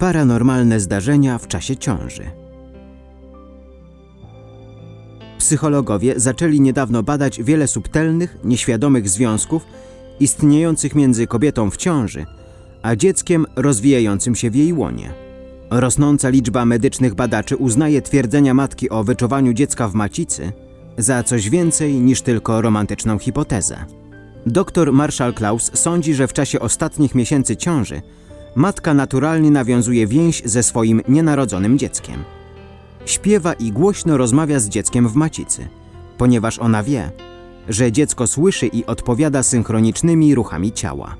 Paranormalne zdarzenia w czasie ciąży. Psychologowie zaczęli niedawno badać wiele subtelnych, nieświadomych związków istniejących między kobietą w ciąży, a dzieckiem rozwijającym się w jej łonie. Rosnąca liczba medycznych badaczy uznaje twierdzenia matki o wyczuwaniu dziecka w macicy za coś więcej niż tylko romantyczną hipotezę. Dr Marshall Klaus sądzi, że w czasie ostatnich miesięcy ciąży matka naturalnie nawiązuje więź ze swoim nienarodzonym dzieckiem. Śpiewa i głośno rozmawia z dzieckiem w macicy, ponieważ ona wie, że dziecko słyszy i odpowiada synchronicznymi ruchami ciała.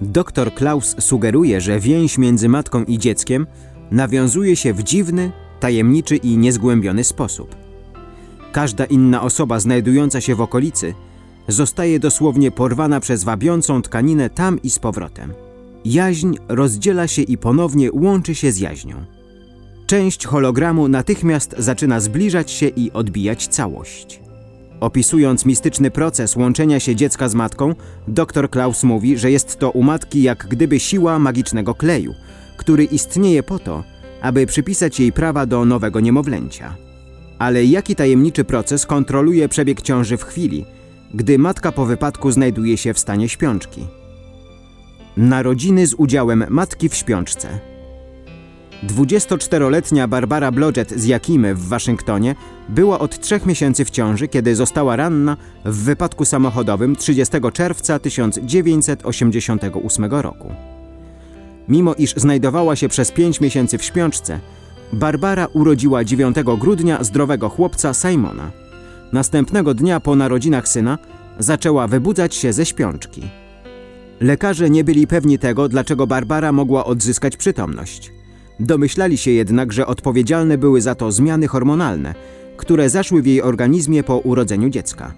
Dr Klaus sugeruje, że więź między matką i dzieckiem nawiązuje się w dziwny, tajemniczy i niezgłębiony sposób. Każda inna osoba znajdująca się w okolicy zostaje dosłownie porwana przez wabiącą tkaninę tam i z powrotem. Jaźń rozdziela się i ponownie łączy się z jaźnią. Część hologramu natychmiast zaczyna zbliżać się i odbijać całość. Opisując mistyczny proces łączenia się dziecka z matką, dr Klaus mówi, że jest to u matki jak gdyby siła magicznego kleju, który istnieje po to, aby przypisać jej prawa do nowego niemowlęcia. Ale jaki tajemniczy proces kontroluje przebieg ciąży w chwili, gdy matka po wypadku znajduje się w stanie śpiączki? Narodziny z udziałem matki w śpiączce. 24-letnia Barbara Blodgett z Jakimy w Waszyngtonie była od trzech miesięcy w ciąży, kiedy została ranna w wypadku samochodowym 30 czerwca 1988 roku. Mimo iż znajdowała się przez pięć miesięcy w śpiączce, Barbara urodziła 9 grudnia zdrowego chłopca Simona. Następnego dnia po narodzinach syna zaczęła wybudzać się ze śpiączki. Lekarze nie byli pewni tego, dlaczego Barbara mogła odzyskać przytomność. Domyślali się jednak, że odpowiedzialne były za to zmiany hormonalne, które zaszły w jej organizmie po urodzeniu dziecka.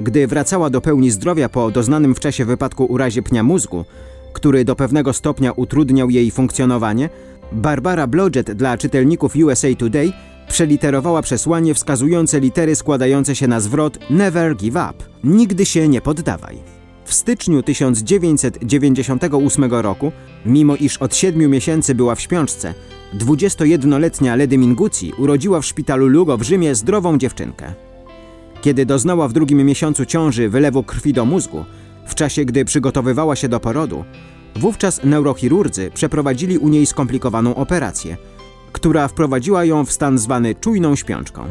Gdy wracała do pełni zdrowia po doznanym w czasie wypadku urazie pnia mózgu, który do pewnego stopnia utrudniał jej funkcjonowanie, Barbara Blodgett dla czytelników USA Today przeliterowała przesłanie wskazujące litery składające się na zwrot Never give up. Nigdy się nie poddawaj. W styczniu 1998 roku, mimo iż od siedmiu miesięcy była w śpiączce, 21-letnia Ledy Mingucci urodziła w szpitalu Lugo w Rzymie zdrową dziewczynkę. Kiedy doznała w drugim miesiącu ciąży wylewu krwi do mózgu, w czasie gdy przygotowywała się do porodu, wówczas neurochirurdzy przeprowadzili u niej skomplikowaną operację, która wprowadziła ją w stan zwany czujną śpiączką.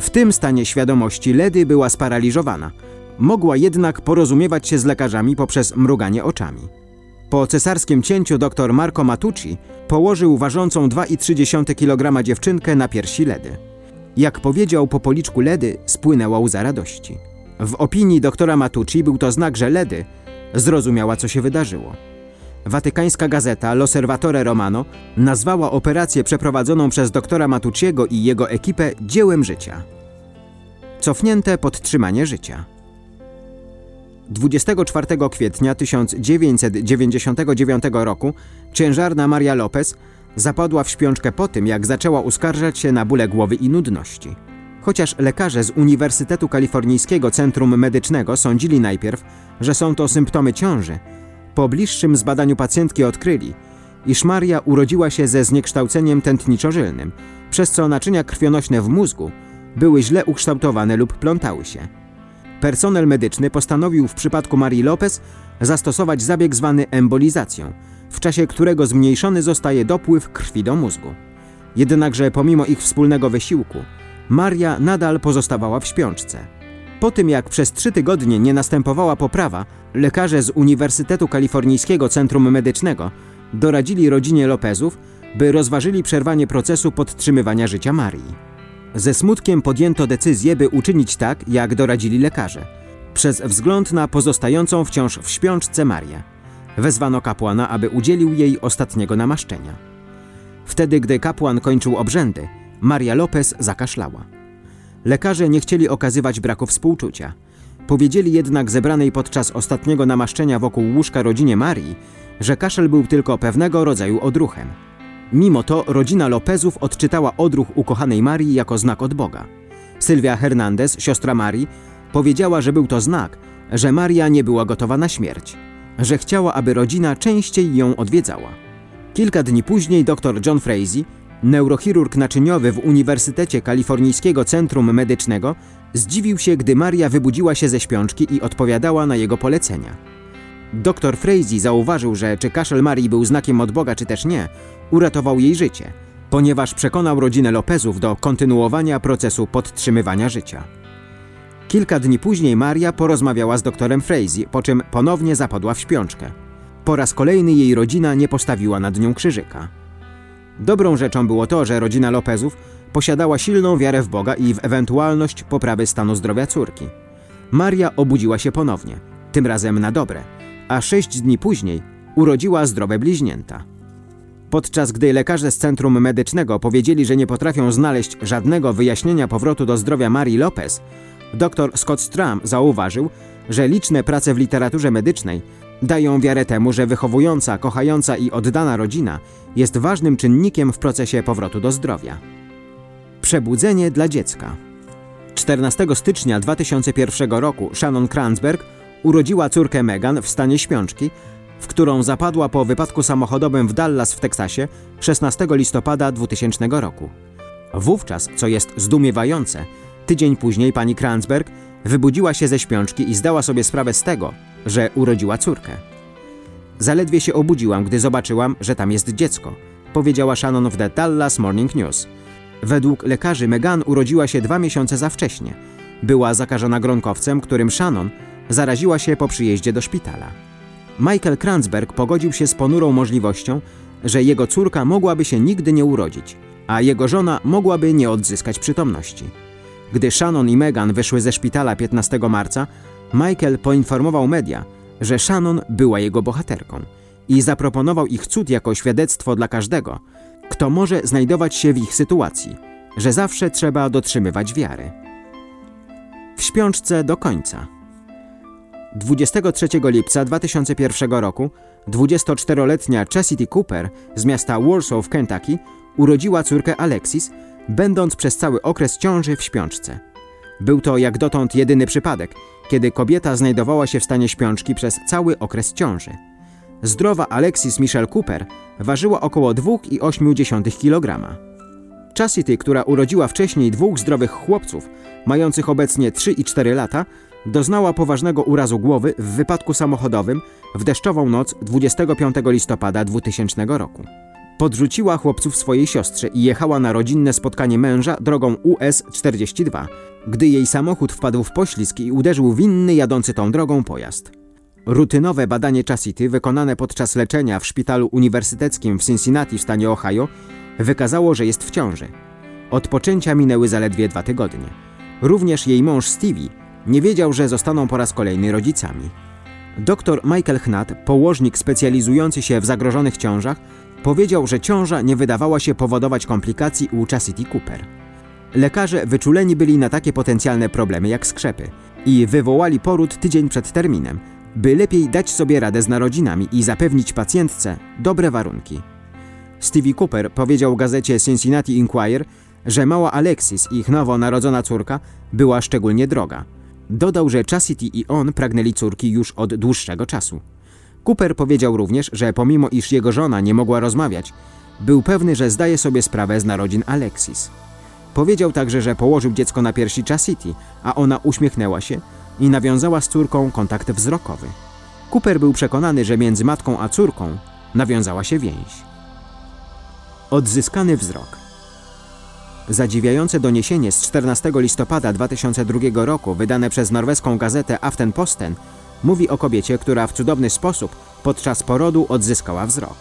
W tym stanie świadomości Ledy była sparaliżowana – Mogła jednak porozumiewać się z lekarzami poprzez mruganie oczami. Po cesarskim cięciu dr Marco Matucci położył ważącą 2,3 kg dziewczynkę na piersi Ledy. Jak powiedział po policzku Ledy, spłynęła łza radości. W opinii doktora Matucci był to znak, że Ledy zrozumiała, co się wydarzyło. Watykańska gazeta L'Osservatore Romano nazwała operację przeprowadzoną przez doktora Matucciego i jego ekipę dziełem życia. Cofnięte podtrzymanie życia. 24 kwietnia 1999 roku ciężarna Maria Lopez zapadła w śpiączkę po tym, jak zaczęła uskarżać się na bóle głowy i nudności. Chociaż lekarze z Uniwersytetu Kalifornijskiego Centrum Medycznego sądzili najpierw, że są to symptomy ciąży, po bliższym zbadaniu pacjentki odkryli, iż Maria urodziła się ze zniekształceniem tętniczo-żylnym, przez co naczynia krwionośne w mózgu były źle ukształtowane lub plątały się. Personel medyczny postanowił w przypadku Marii Lopez zastosować zabieg zwany embolizacją, w czasie którego zmniejszony zostaje dopływ krwi do mózgu. Jednakże pomimo ich wspólnego wysiłku, Maria nadal pozostawała w śpiączce. Po tym jak przez trzy tygodnie nie następowała poprawa, lekarze z Uniwersytetu Kalifornijskiego Centrum Medycznego doradzili rodzinie Lopezów, by rozważyli przerwanie procesu podtrzymywania życia Marii. Ze smutkiem podjęto decyzję, by uczynić tak, jak doradzili lekarze, przez wzgląd na pozostającą wciąż w śpiączce Marię. Wezwano kapłana, aby udzielił jej ostatniego namaszczenia. Wtedy, gdy kapłan kończył obrzędy, Maria Lopez zakaszlała. Lekarze nie chcieli okazywać braku współczucia. Powiedzieli jednak zebranej podczas ostatniego namaszczenia wokół łóżka rodzinie Marii, że kaszel był tylko pewnego rodzaju odruchem. Mimo to rodzina Lopezów odczytała odruch ukochanej Marii jako znak od Boga. Sylwia Hernandez, siostra Marii, powiedziała, że był to znak, że Maria nie była gotowa na śmierć, że chciała, aby rodzina częściej ją odwiedzała. Kilka dni później dr John Frazee, neurochirurg naczyniowy w Uniwersytecie Kalifornijskiego Centrum Medycznego, zdziwił się, gdy Maria wybudziła się ze śpiączki i odpowiadała na jego polecenia. Dr Frazee zauważył, że czy kaszel Marii był znakiem od Boga, czy też nie, uratował jej życie, ponieważ przekonał rodzinę Lopezów do kontynuowania procesu podtrzymywania życia. Kilka dni później Maria porozmawiała z doktorem Frazee, po czym ponownie zapadła w śpiączkę. Po raz kolejny jej rodzina nie postawiła nad nią krzyżyka. Dobrą rzeczą było to, że rodzina Lopezów posiadała silną wiarę w Boga i w ewentualność poprawy stanu zdrowia córki. Maria obudziła się ponownie, tym razem na dobre, a sześć dni później urodziła zdrowe bliźnięta. Podczas gdy lekarze z centrum medycznego powiedzieli, że nie potrafią znaleźć żadnego wyjaśnienia powrotu do zdrowia Marii Lopez, dr Scott Stram zauważył, że liczne prace w literaturze medycznej dają wiarę temu, że wychowująca, kochająca i oddana rodzina jest ważnym czynnikiem w procesie powrotu do zdrowia. Przebudzenie dla dziecka. 14 stycznia 2001 roku Shannon Kranzberg urodziła córkę Megan w stanie śpiączki, w którą zapadła po wypadku samochodowym w Dallas w Teksasie 16 listopada 2000 roku. Wówczas, co jest zdumiewające, tydzień później pani Kranzberg wybudziła się ze śpiączki i zdała sobie sprawę z tego, że urodziła córkę. Zaledwie się obudziłam, gdy zobaczyłam, że tam jest dziecko, powiedziała Shannon w The Dallas Morning News. Według lekarzy Megan urodziła się dwa miesiące za wcześnie. Była zakażona gronkowcem, którym Shannon zaraziła się po przyjeździe do szpitala. Michael Kranzberg pogodził się z ponurą możliwością, że jego córka mogłaby się nigdy nie urodzić, a jego żona mogłaby nie odzyskać przytomności. Gdy Shannon i Megan wyszły ze szpitala 15 marca, Michael poinformował media, że Shannon była jego bohaterką i zaproponował ich cud jako świadectwo dla każdego, kto może znajdować się w ich sytuacji, że zawsze trzeba dotrzymywać wiary. W śpiączce do końca. 23 lipca 2001 roku 24-letnia Chastity Cooper z miasta Warsaw w Kentucky urodziła córkę Alexis, będąc przez cały okres ciąży w śpiączce. Był to jak dotąd jedyny przypadek, kiedy kobieta znajdowała się w stanie śpiączki przez cały okres ciąży. Zdrowa Alexis Michelle Cooper ważyła około 2,8 kg. Chastity, która urodziła wcześniej dwóch zdrowych chłopców, mających obecnie 3 i 4 lata, doznała poważnego urazu głowy w wypadku samochodowym w deszczową noc 25 listopada 2000 roku. Podrzuciła chłopców swojej siostrze i jechała na rodzinne spotkanie męża drogą US-42, gdy jej samochód wpadł w poślizg i uderzył w inny jadący tą drogą pojazd. Rutynowe badanie Chasity wykonane podczas leczenia w szpitalu uniwersyteckim w Cincinnati w stanie Ohio wykazało, że jest w ciąży. Od poczęcia minęły zaledwie dwa tygodnie. Również jej mąż Stevie nie wiedział, że zostaną po raz kolejny rodzicami. Dr Michael Hnat, położnik specjalizujący się w zagrożonych ciążach, powiedział, że ciąża nie wydawała się powodować komplikacji u Chastity Cooper. Lekarze wyczuleni byli na takie potencjalne problemy jak skrzepy i wywołali poród tydzień przed terminem, by lepiej dać sobie radę z narodzinami i zapewnić pacjentce dobre warunki. Stevie Cooper powiedział gazecie Cincinnati Inquirer, że mała Alexis, ich nowo narodzona córka, była szczególnie droga. Dodał, że Chastity i on pragnęli córki już od dłuższego czasu. Cooper powiedział również, że pomimo iż jego żona nie mogła rozmawiać, był pewny, że zdaje sobie sprawę z narodzin Alexis. Powiedział także, że położył dziecko na piersi Chastity, a ona uśmiechnęła się i nawiązała z córką kontakt wzrokowy. Cooper był przekonany, że między matką a córką nawiązała się więź. Odzyskany wzrok. Zadziwiające doniesienie z 14 listopada 2002 roku, wydane przez norweską gazetę Aftenposten, mówi o kobiecie, która w cudowny sposób podczas porodu odzyskała wzrok.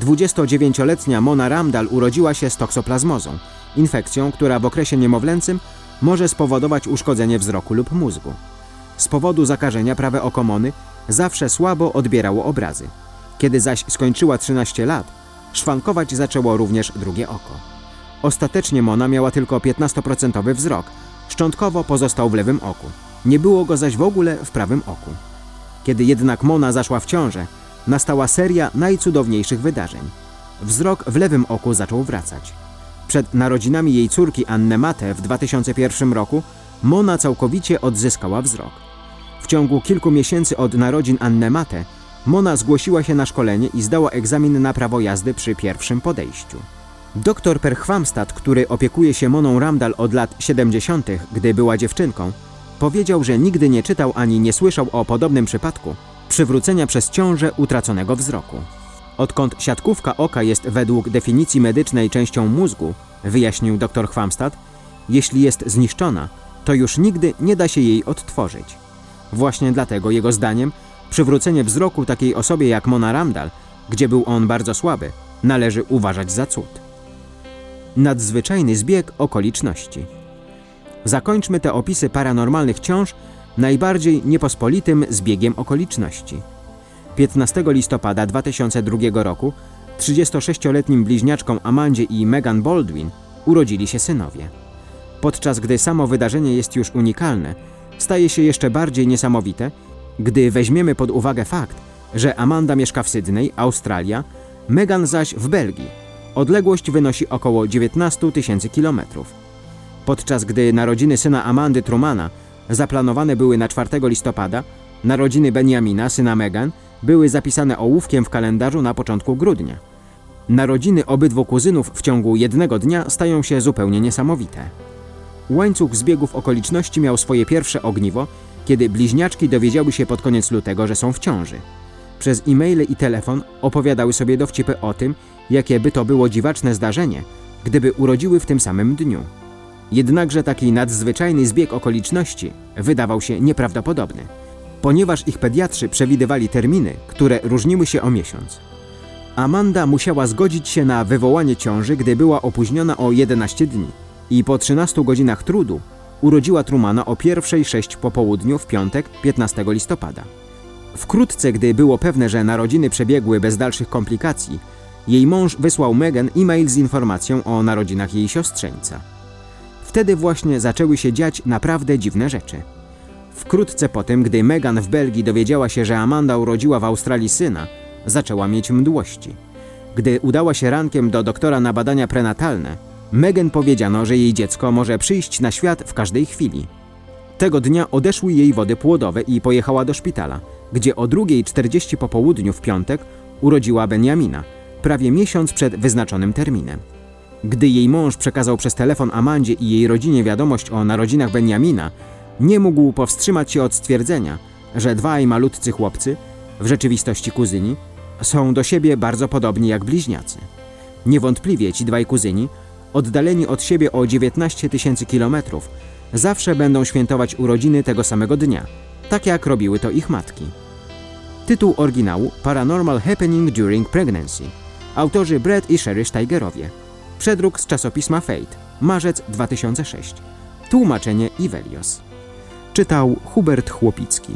29-letnia Mona Ramdal urodziła się z toksoplazmozą, infekcją, która w okresie niemowlęcym może spowodować uszkodzenie wzroku lub mózgu. Z powodu zakażenia prawe oko Mony zawsze słabo odbierało obrazy. Kiedy zaś skończyła 13 lat, szwankować zaczęło również drugie oko. Ostatecznie Mona miała tylko 15% wzrok, szczątkowo pozostał w lewym oku. Nie było go zaś w ogóle w prawym oku. Kiedy jednak Mona zaszła w ciążę, nastała seria najcudowniejszych wydarzeń. Wzrok w lewym oku zaczął wracać. Przed narodzinami jej córki Anne Mate w 2001 roku Mona całkowicie odzyskała wzrok. W ciągu kilku miesięcy od narodzin Anne Mate Mona zgłosiła się na szkolenie i zdała egzamin na prawo jazdy przy pierwszym podejściu. Doktor Perchwamstad, który opiekuje się Moną Ramdal od lat 70., gdy była dziewczynką, powiedział, że nigdy nie czytał ani nie słyszał o podobnym przypadku przywrócenia przez ciążę utraconego wzroku. Odkąd siatkówka oka jest według definicji medycznej częścią mózgu, wyjaśnił dr Chwamstad, jeśli jest zniszczona, to już nigdy nie da się jej odtworzyć. Właśnie dlatego jego zdaniem przywrócenie wzroku takiej osobie jak Mona Ramdal, gdzie był on bardzo słaby, należy uważać za cud. Nadzwyczajny zbieg okoliczności. Zakończmy te opisy paranormalnych ciąż najbardziej niepospolitym zbiegiem okoliczności. 15 listopada 2002 roku 36-letnim bliźniaczkom Amandzie i Megan Baldwin urodzili się synowie. Podczas gdy samo wydarzenie jest już unikalne, staje się jeszcze bardziej niesamowite, gdy weźmiemy pod uwagę fakt, że Amanda mieszka w Sydney, Australia, Megan zaś w Belgii. Odległość wynosi około 19 tysięcy kilometrów. Podczas gdy narodziny syna Amandy Trumana zaplanowane były na 4 listopada, narodziny Benjamina, syna Megan, były zapisane ołówkiem w kalendarzu na początku grudnia. Narodziny obydwu kuzynów w ciągu jednego dnia stają się zupełnie niesamowite. Łańcuch zbiegów okoliczności miał swoje pierwsze ogniwo, kiedy bliźniaczki dowiedziały się pod koniec lutego, że są w ciąży. Przez e-maile i telefon opowiadały sobie dowcipy o tym, jakie by to było dziwaczne zdarzenie, gdyby urodziły w tym samym dniu. Jednakże taki nadzwyczajny zbieg okoliczności wydawał się nieprawdopodobny, ponieważ ich pediatrzy przewidywali terminy, które różniły się o miesiąc. Amanda musiała zgodzić się na wywołanie ciąży, gdy była opóźniona o 11 dni i po 13 godzinach trudu urodziła Trumana o pierwszej 6 po południu w piątek 15 listopada. Wkrótce, gdy było pewne, że narodziny przebiegły bez dalszych komplikacji, jej mąż wysłał Megan e-mail z informacją o narodzinach jej siostrzeńca. Wtedy właśnie zaczęły się dziać naprawdę dziwne rzeczy. Wkrótce po tym, gdy Megan w Belgii dowiedziała się, że Amanda urodziła w Australii syna, zaczęła mieć mdłości. Gdy udała się rankiem do doktora na badania prenatalne, Megan powiedziano, że jej dziecko może przyjść na świat w każdej chwili. Tego dnia odeszły jej wody płodowe i pojechała do szpitala, gdzie o 2.40 po południu w piątek urodziła Benjamina, prawie miesiąc przed wyznaczonym terminem. Gdy jej mąż przekazał przez telefon Amandzie i jej rodzinie wiadomość o narodzinach Benjamina, nie mógł powstrzymać się od stwierdzenia, że dwaj malutcy chłopcy, w rzeczywistości kuzyni, są do siebie bardzo podobni jak bliźniacy. Niewątpliwie ci dwaj kuzyni, oddaleni od siebie o 19 tysięcy kilometrów, zawsze będą świętować urodziny tego samego dnia, tak jak robiły to ich matki. Tytuł oryginału Paranormal Happening During Pregnancy. Autorzy Brett i Sherry Steigerowie. Przedruk z czasopisma Fate. Marzec 2006. Tłumaczenie Ivelios. Czytał Hubert Chłopicki.